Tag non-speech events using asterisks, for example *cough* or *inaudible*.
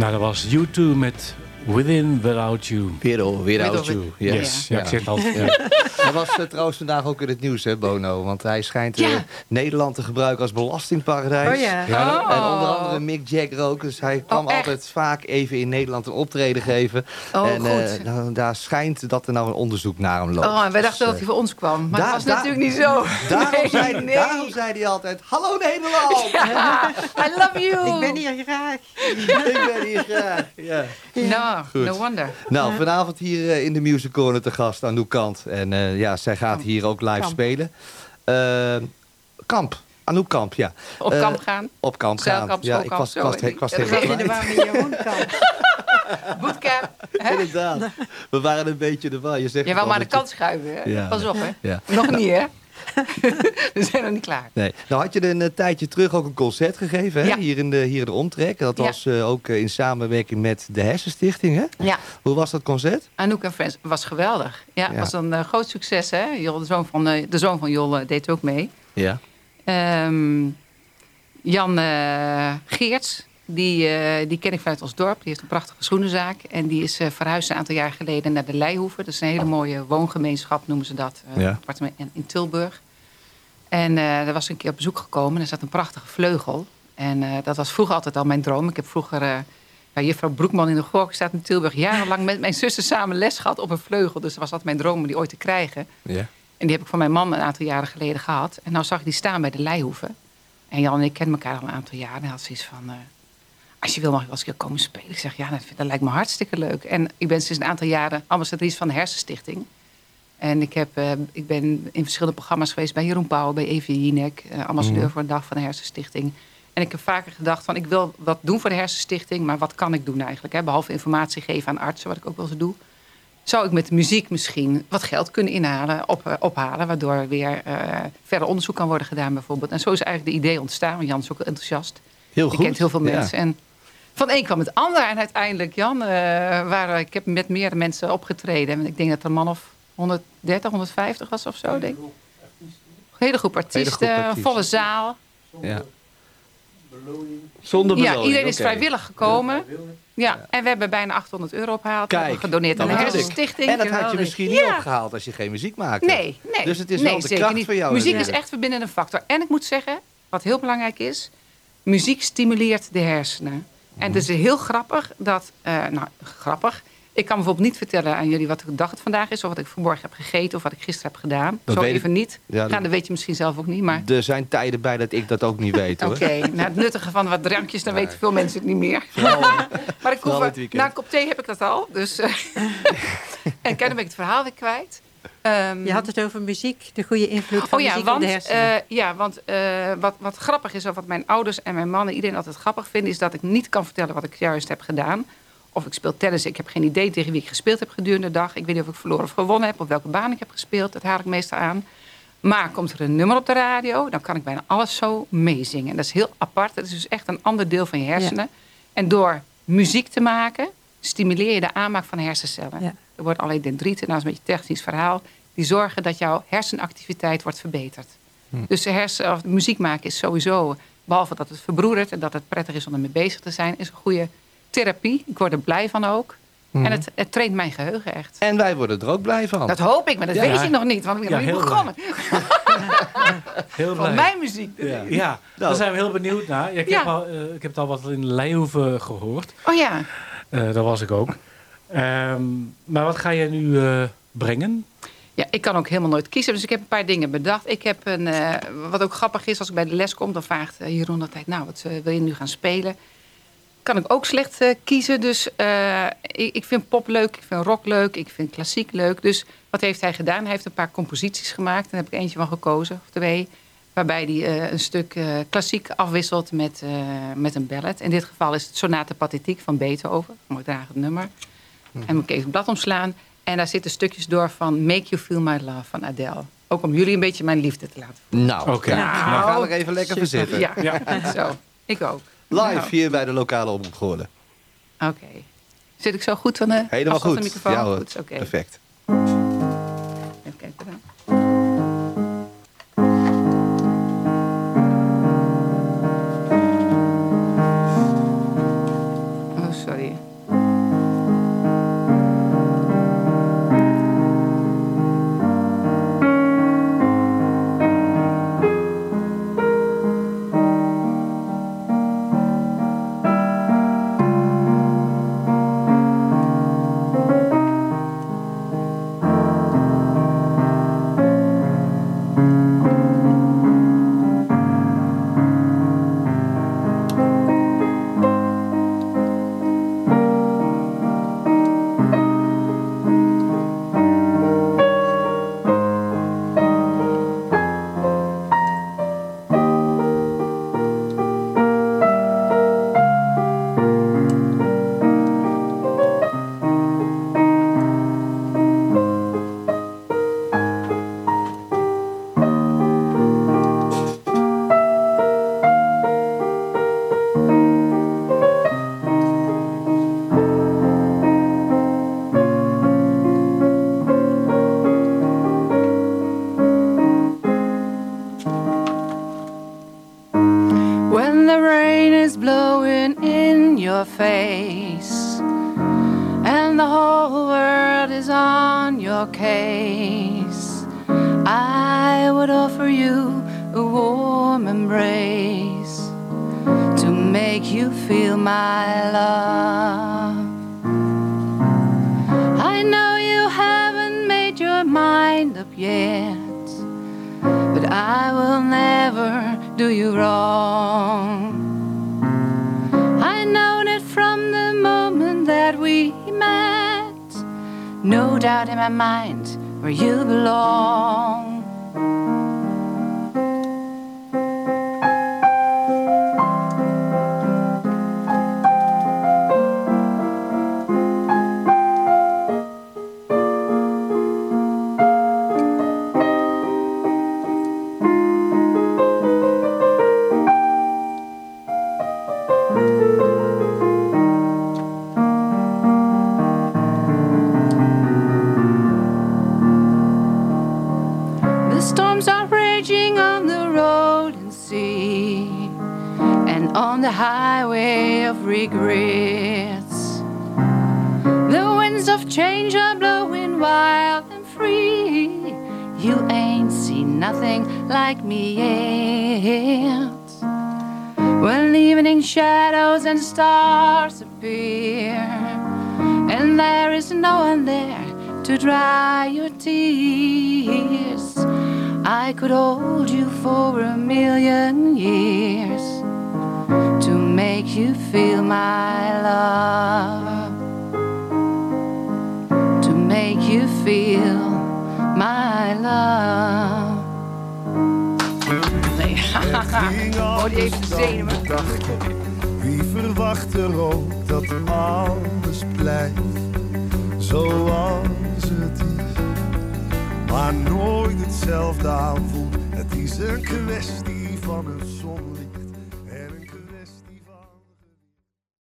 Nou, dat was U2 met Within Without You. Without, without you. Yes, Yes. ja, ik zeg het altijd. Ja. Hij was eh, trouwens vandaag ook in het nieuws, hè, Bono. Want hij schijnt eh, Ja. Nederland te gebruiken als belastingparadijs. Oh ja. Oh. En onder andere Mick Jagger ook. Dus hij kwam echt? altijd vaak even in Nederland een optreden geven. Oh, en eh, goed. nou, daar schijnt dat er nou een onderzoek naar hem loopt. Oh, en wij dachten Dus, dat hij voor ons kwam. Maar dat was natuurlijk niet zo. Daarom, Nee, zei, nee. daarom zei hij altijd, hallo Nederland! *laughs* Ja, I love you. Ik ben hier graag. *laughs* Ik ben hier graag. Ja. No, Goed. no wonder. Nou, vanavond hier eh, in de Music Corner te gast Anouk Kant. En eh, ja, zij gaat Kamp. hier ook live Kamp. spelen. Eh, kamp. Anouk Kamp, ja. Op Eh, kamp gaan. Op kamp gaan. Ja, ik was, was, ik. was helemaal In de warme. *laughs* *laughs* Bootcamp. hè? Inderdaad. We waren een beetje de war. Je zegt Je wou maar de kant schuiven. Pas op, hè. Ja. Nog niet, hè. *laughs* We zijn nog niet klaar. Nee. Nou had je een eh, tijdje terug ook een concert gegeven hè? Ja. Hier, in de, hier in de omtrek. Dat Ja. was eh, ook eh, in samenwerking met de Hersenstichting. Hè? Ja, Hoe was dat concert? Anouk en Friends was geweldig. Ja, het was een groot succes, hè. Jol, de, zoon van, de zoon van Jol deed ook mee. Ja. Ehm, Jan Geerts, die, eh, die ken ik vanuit ons dorp. Die heeft een prachtige schoenenzaak. En die is eh, verhuisd een aantal jaar geleden naar de Leihoeve. Dat is een hele mooie woongemeenschap, noemen ze dat. eh, Ja. appartement in, Tilburg. En daar was ik een keer op bezoek gekomen. En er zat een prachtige vleugel. En dat was vroeger altijd al mijn droom. Ik heb vroeger... bij juffrouw Broekman in de Gorkstraat in Tilburg... jarenlang met mijn zussen samen les gehad op een vleugel. Dus dat was altijd mijn droom om die ooit te krijgen. Ja. En die heb ik van mijn man een aantal jaren geleden gehad. En nou zag ik die staan bij de Leihoeve. En Jan en ik kennen elkaar al een aantal jaren. En hij had zoiets van... als je wil mag je wel eens een keer komen spelen. Ik zeg, ja, dat, lijkt me hartstikke leuk. En ik ben sinds een aantal jaren ambassadrice van de Hersenstichting. En ik, heb, eh, ik ben in verschillende programma's geweest bij Jeroen Pauw, bij Evie Jinek, eh, ambassadeur voor een dag van de Hersenstichting. En ik heb vaker gedacht van ik wil wat doen voor de Hersenstichting, maar wat kan ik doen eigenlijk? Hè? Behalve informatie geven aan artsen, wat ik ook wel eens doe. Zou ik met muziek misschien wat geld kunnen inhalen, op, eh, ophalen, waardoor weer verder onderzoek kan worden gedaan bijvoorbeeld. En zo is eigenlijk de idee ontstaan, want Jan is ook heel enthousiast. Heel Je goed. kent heel veel Ja. mensen. En van een kwam het ander. En uiteindelijk, Jan, eh, waren, ik heb met meerdere mensen opgetreden. En ik denk dat er een man of 130, 150 was of zo. Denk. ik. Hele groep artiesten, groep artiesten. volle zaal. Ja. Zonder Ja, beloning. iedereen is vrijwillig gekomen. Ja, en we hebben bijna 800 euro opgehaald. Kijk, gedoneerd aan de. Hersenstichting. En dat had je misschien niet Ja. opgehaald als je geen muziek maakte. Nee, nee. Dus het is nee, wel de kracht niet. van jou Muziek is natuurlijk. echt verbindende factor. En ik moet zeggen, wat heel belangrijk is... muziek stimuleert de hersenen. En het is heel grappig dat... eh, nou, grappig. Ik kan bijvoorbeeld niet vertellen aan jullie wat de dag het vandaag is... of wat ik vanmorgen heb gegeten of wat ik gisteren heb gedaan. Dat Zo ik- even niet. Ja, dat- Ja, dat weet je misschien zelf ook niet, maar... Er zijn tijden bij dat ik dat ook niet weet. Oké, nou, het nuttige van wat drankjes, dan weten veel mensen het niet meer. Vooral- *laughs* Maar ik hoef, na een kop thee heb ik dat al. Dus, eh, *laughs* en ken ben ik het verhaal weer kwijt. Ehm, Je had het over muziek, de goede invloed van oh ja, muziek want, op de hersenen. eh, ja, want eh, wat, wat grappig is, of wat mijn ouders en mijn man en iedereen altijd grappig vinden, is dat ik niet kan vertellen wat ik juist heb gedaan. Of ik speel tennis, ik heb geen idee tegen wie ik gespeeld heb gedurende de dag. Ik weet niet of ik verloren of gewonnen heb, of welke baan ik heb gespeeld. Dat haal ik meestal aan. Maar komt er een nummer op de radio, dan kan ik bijna alles zo meezingen. En dat is heel apart. Dat is dus echt een ander deel van je hersenen. En door muziek te maken, stimuleer je de aanmaak van hersencellen. Ja. Er worden allerlei dendrieten, nou is een beetje een technisch verhaal, die zorgen dat jouw hersenactiviteit wordt verbeterd. Dus de hersen, of muziek maken is sowieso, behalve dat het verbroedert en dat het prettig is om ermee bezig te zijn, is een goede therapie. Ik word er blij van ook. En het, het traint mijn geheugen echt. En wij worden er ook blij van. Dat hoop ik, maar dat Ja. weet je nog niet, want ik ben Ja, nog niet heel begonnen. *laughs* Heel Van blij. mijn muziek. Ja, ja. daar zijn we heel benieuwd naar. Ja, ik, Ja. heb al, eh, ik heb het al wat in Leeuwen gehoord. Oh ja. Eh daar was ik ook. Ehm, maar wat ga jij nu eh, brengen? Ja, ik kan ook helemaal nooit kiezen. Dus ik heb een paar dingen bedacht. Ik heb een, eh, wat ook grappig is, als ik bij de les kom, dan vraagt eh, Jeroen altijd, nou, wat wil je nu gaan spelen? Kan ik ook slecht kiezen. Dus ik, ik vind pop leuk, ik vind rock leuk, ik vind klassiek leuk. Dus wat heeft hij gedaan? Hij heeft een paar composities gemaakt. Daar heb ik eentje van gekozen, of twee. Waarbij hij een stuk klassiek afwisselt met, met een ballad. In dit geval is het Sonate Pathetiek van Beethoven. Een mooi dragend nummer. En moet ik even het blad omslaan. En daar zitten stukjes door van Make You Feel My Love van Adele. Ook om jullie een beetje mijn liefde te laten Nou, Oké. kijk, Nou, dan gaan we er even lekker voor voelen. zitten. Ja, *laughs* zo. Ik ook. Live Nou, hier bij de lokale omroep. Oké. Zit ik zo goed van de Helemaal goed. de microfoon? Ja hoor, Goed, oké. perfect. Face and the whole world is on your case, I would offer you a warm embrace to make you feel my love. I know you haven't made your mind up yet, but I will never do you wrong. Doubt in my mind where you belong. On the highway of regrets. The winds of change are blowing wild and free. You ain't seen nothing like me yet. When evening shadows and stars appear, and there is no one there to dry your tears. I could hold you for a million years to make you feel my love, to make you feel my love. Nee, oh, die heeft de zenuwen. Wie verwacht er ook dat alles blijft zoals het is, maar nooit hetzelfde aanvoelt. Het is een kwestie van een zonlicht.